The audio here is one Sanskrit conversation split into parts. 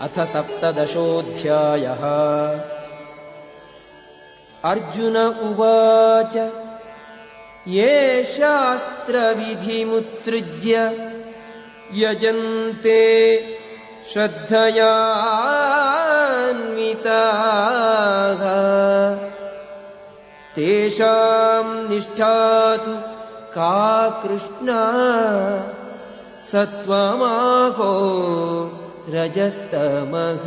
अथ सप्तदशोऽध्यायः। अर्जुन उवाच ये शास्त्रविधिमुत्सृज्य यजन्ते श्रद्धयान्विताः। तेषाम् निष्ठातु का कृष्णा सत्त्वमाहो रजस्तमः।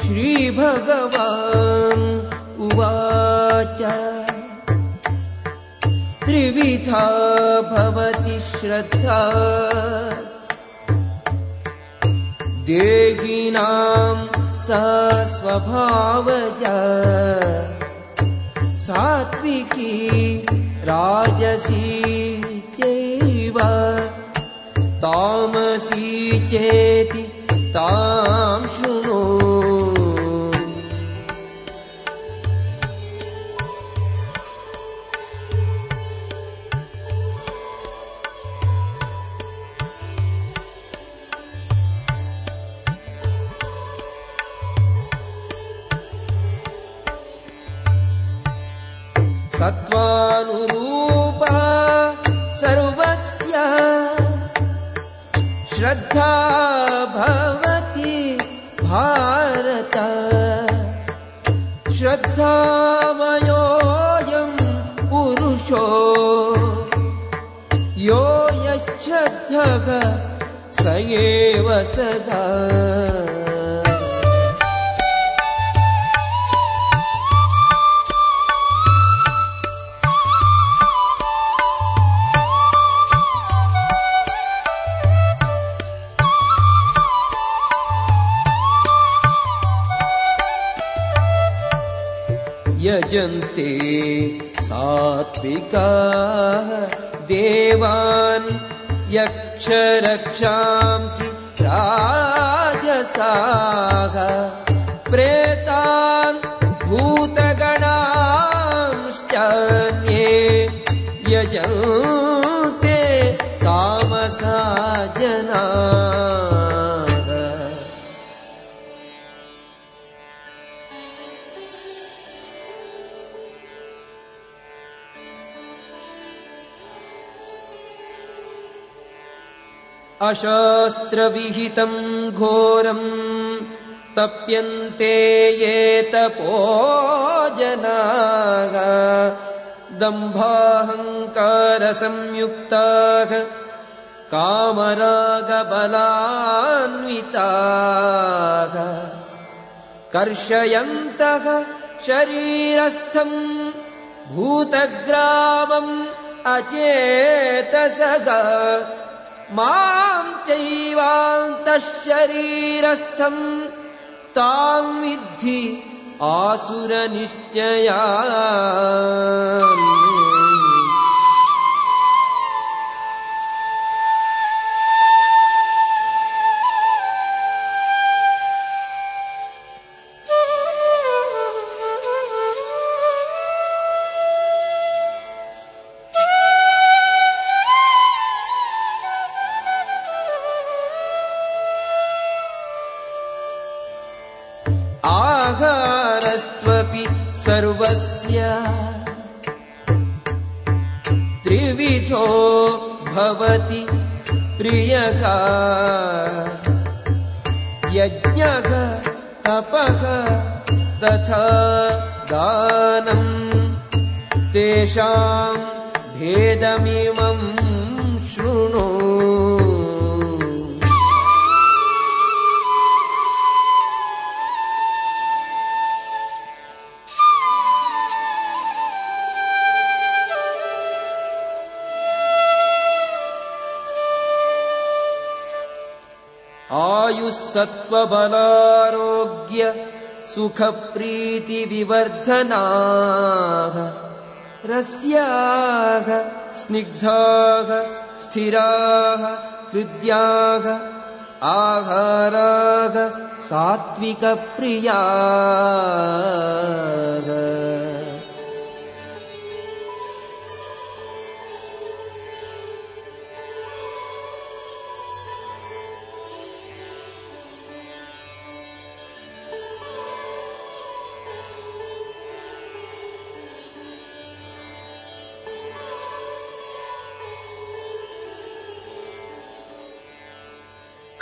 श्रीभगवान् उवाच त्रिविधा भवति श्रद्धा देहिनाम् सा स्वभावज। सात्विकी राजसी चैव। तामसी चेति ताम् शृणु सत्त्वानुरूपा सर्वस्य श्रद्धा भवति भारत। श्रद्धामयोऽयम् पुरुषो यो यच्छद्धः स एव सदा यजन्ते सात्विकाः देवान् यक्षरक्षांसि राजसाः प्रेतान् भूतगणांश्चान्ये यजन्ते तामसा जना अशास्त्रविहितम् घोरम् तप्यन्ते ये तपो जनाः। दम्भाहङ्कारसंयुक्ताः कामरागबलान्विताः। कर्षयन्तः शरीरस्थम् भूतग्रामम् अचेतसग माम् चैवान्तः शरीरस्थम् ताम् विद्धि आसुरनिश्चया आहारस्त्वपि सर्वस्य। त्रिविधो भवति प्रियः। यज्ञः तपः तथा दानम्। तेषाम् भेदमिमम् शृणु सत्त्वबलारोग्य सुखप्रीतिविवर्धनाः रस्याः स्निग्धाः स्थिराः हृद्याः आहाराः सात्विकप्रिया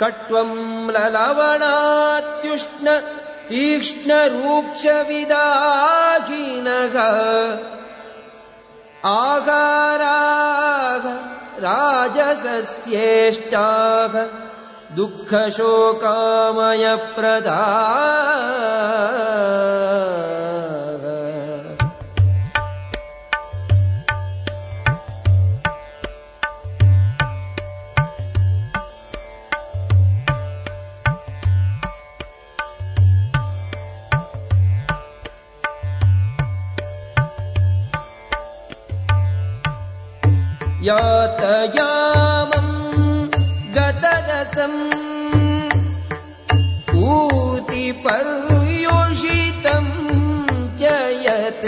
कट्वम् ललवणात्युष्ण तीक्ष्णरूक्षविदाहीनः आगाराः राजसस्येष्टाः दुःखशोकामयप्रदा ऊतिपर्योषितम् च यत्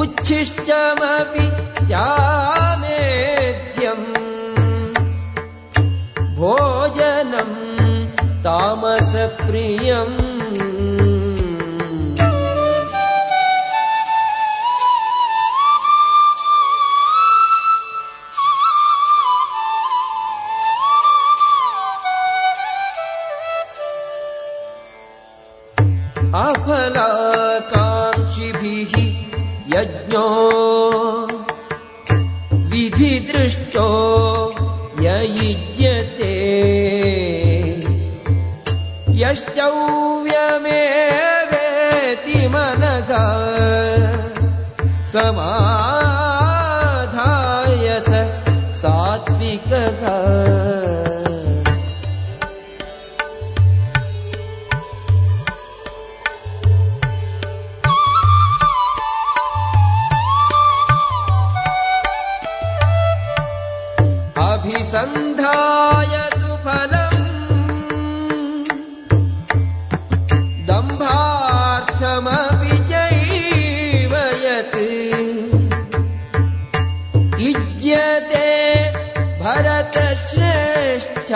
उच्छिष्टमपि चामेध्यम्। भोजनम् तामसप्रियम् ययुज्यते यश्चौव्यमेवेति मनः समाधाय स सात्विकः दम्भार्थमपि चैव यत् युज्यते भरतश्रेष्ठ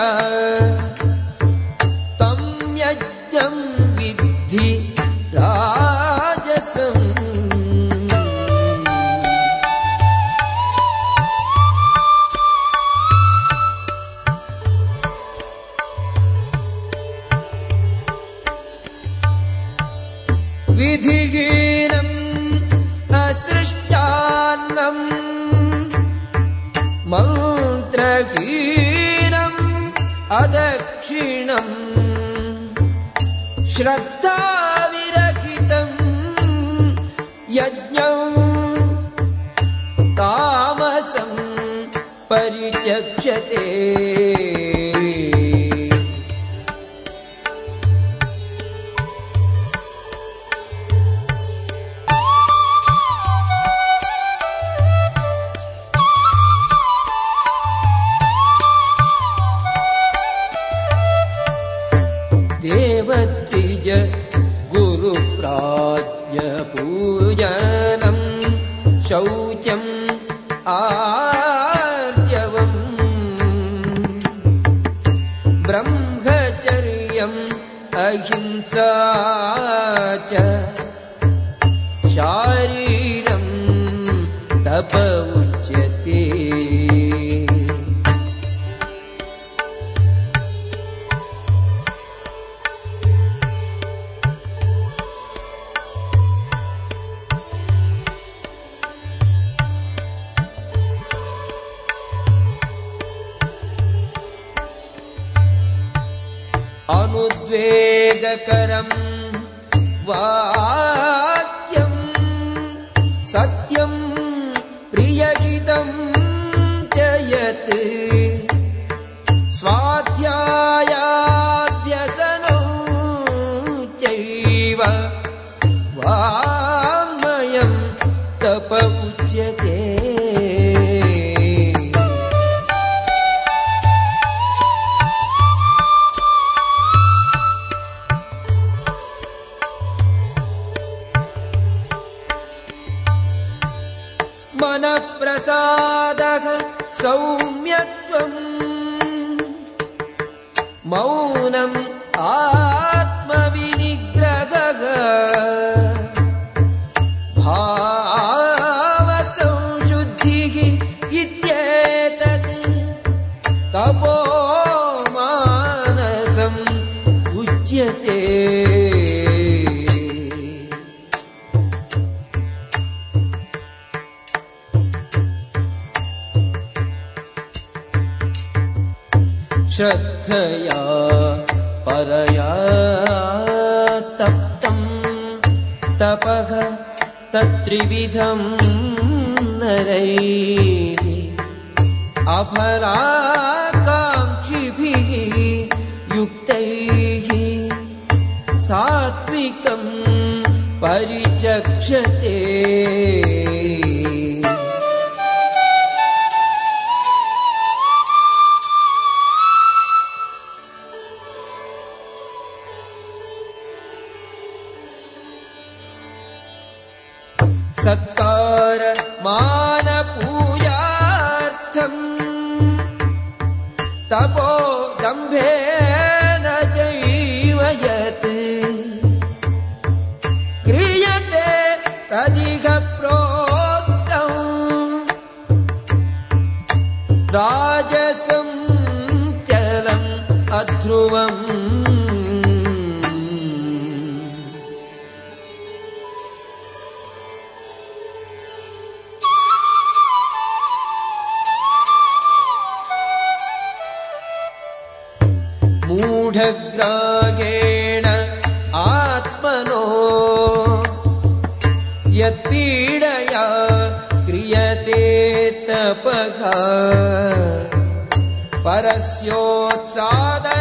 मन्त्रहीनम् अदक्षिणम् श्रद्धाविरहितम् यज्ञम् तामसम् परिचक्षते देवद्विज गुरुप्राज्ञपूजनम् शौचम् आर्जवम् ब्रह्मचर्यम् अहिंसा च शारीरम् तप अनुद्वेगकरम् वाक्यम् सत्यम् प्रियहितम् च यत् स्वाध्यायाभ्यसनौ श्रद्धया परया तप्तम् तपः तत्त्रिविधम् नरैः अफलाकाङ्क्षिभिः युक्तैः सात्विकम् परिचक्षते मूढग्राहेण आत्मनो यत्पीडया क्रियते तपः परस्योत्सादनार्थं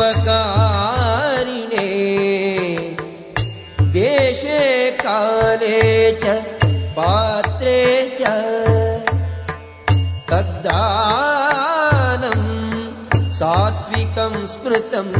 अनुपकारिणे देशे काले च पात्रे च तद्दानम् सात्विकम् स्मृतम्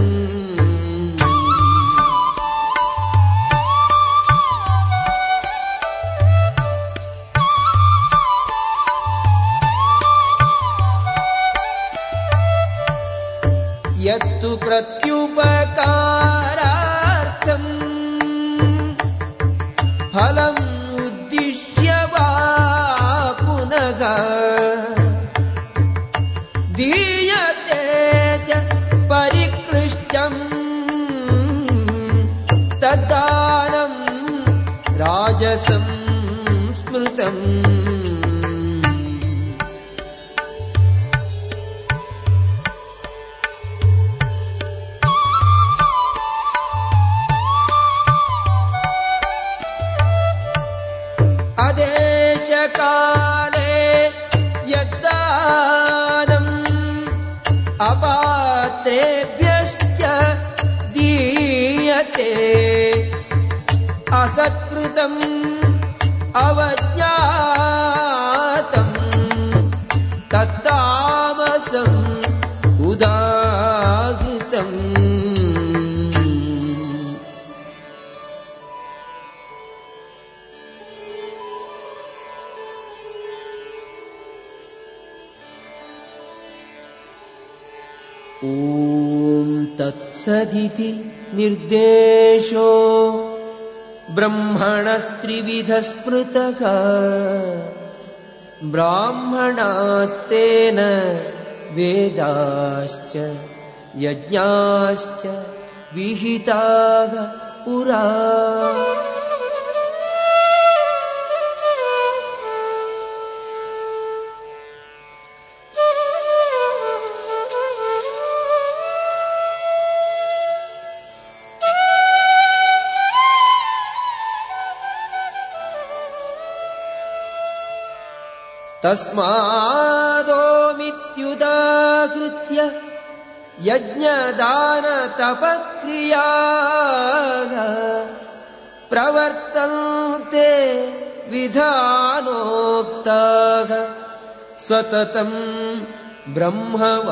तद्दानम् राजसम् स्मृतम्। काले अवज्ञातम् तत्तामसम् उदाहृतम् ॐ तत्सदिति निर्देशो ब्रह्मणस्त्रिविधस्मृतः। ब्राह्मणास्तेन वेदाश्च यज्ञाश्च विहिताः पुरा तस्मादोमित्य इत्युदाहृत्य यज्ञदानतपक्रियाः प्रवर्तन्ते विधानोक्ताः सततम् ब्रह्मवादिना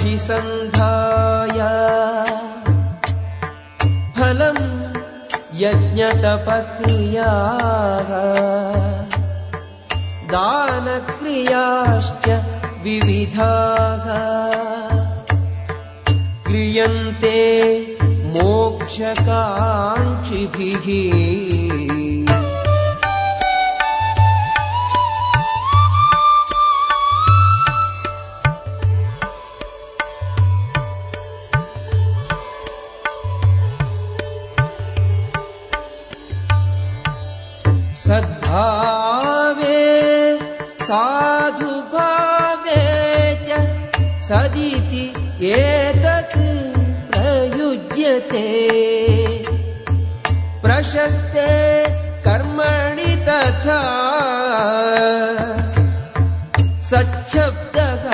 अनभिसन्धाय फलम् यज्ञतपक्रियाः। दानक्रियाश्च विविधाः। क्रियन्ते मोक्षकाङ्क्षिभिः साधुभावे च सदिति एतत् प्रयुज्यते। प्रशस्ते कर्मणि तथा सच्छब्दः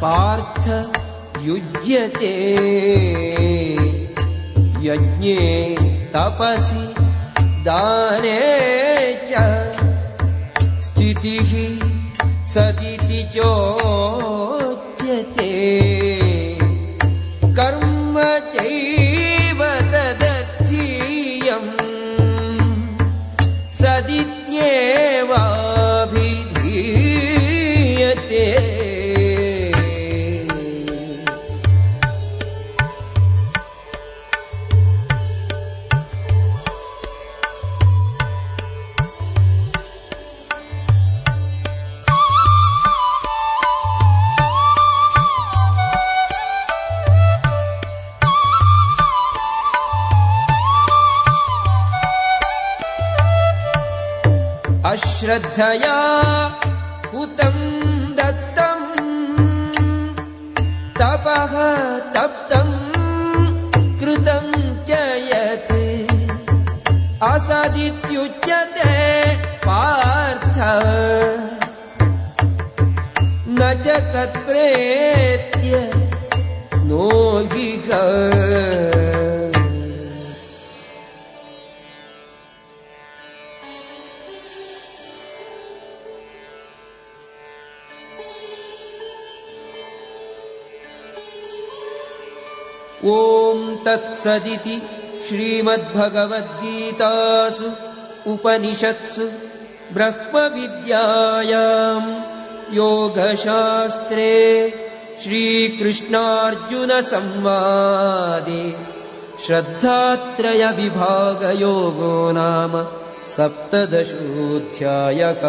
पार्थ युज्यते। यज्ञे तपसि दाने च स्थितिः सदिति चोच्यते अश्रद्धया हुतम् दत्तम् तपः तप्तम् कृतम् च यत् असदित्युच्यते पार्थ। न च तत्प्रेत्य नो गिह ॐ तत्सदिति श्रीमद्भगवद्गीतासु उपनिषत्सु ब्रह्मविद्यायाम् योगशास्त्रे श्रीकृष्णार्जुनसंवादे श्रद्धात्रयविभागयोगो नाम सप्तदशोऽध्यायः